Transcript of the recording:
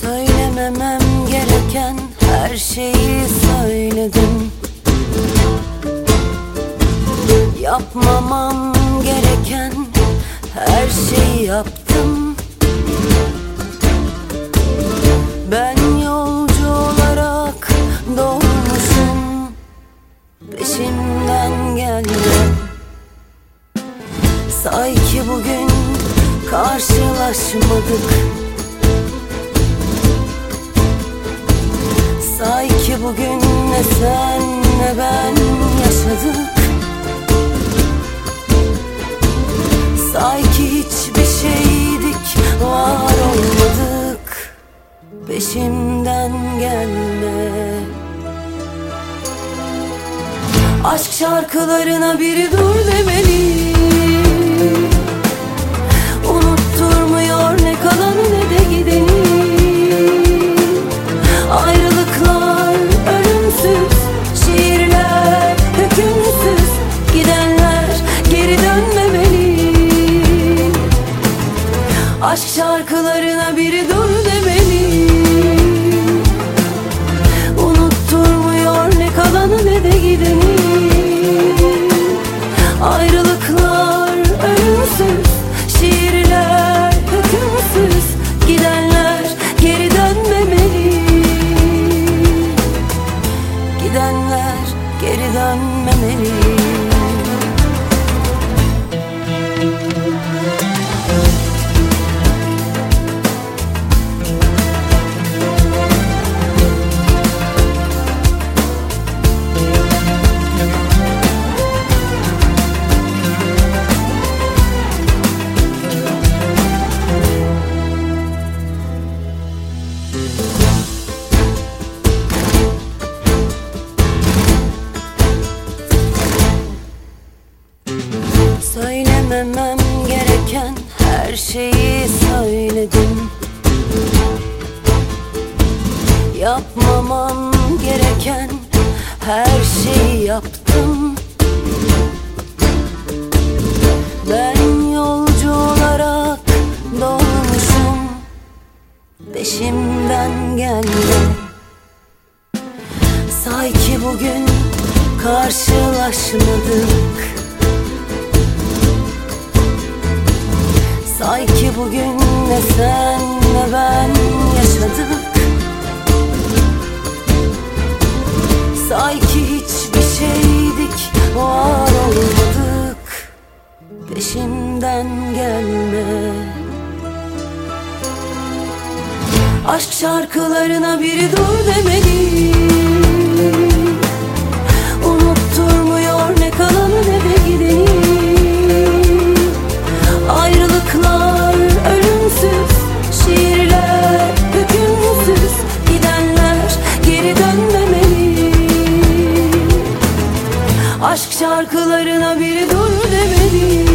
Söylememem gereken her şeyi söyledim. Yapmamam gereken her şeyi yaptım bugün karşılaşmadık. Say ki bugün ne sen ne ben yaşadık. Say ki hiçbir şeydik var olmadık. Peşimden gelme. Aşk şarkılarına biri dur demeli Aşk Söylememem gereken her şeyi söyledim. Yapmamam gereken her şeyi yaptım. Ben yolcu olarak doğmuşum Peşimden gelme Say ki bugün karşılaşmadık bugün ne sen ne ben yaşadık. Say ki hiçbir şeydik var olmadık. Peşimden gelme. Aşk şarkılarına biri dur demeli Aşk şarkılarına biri dur demeli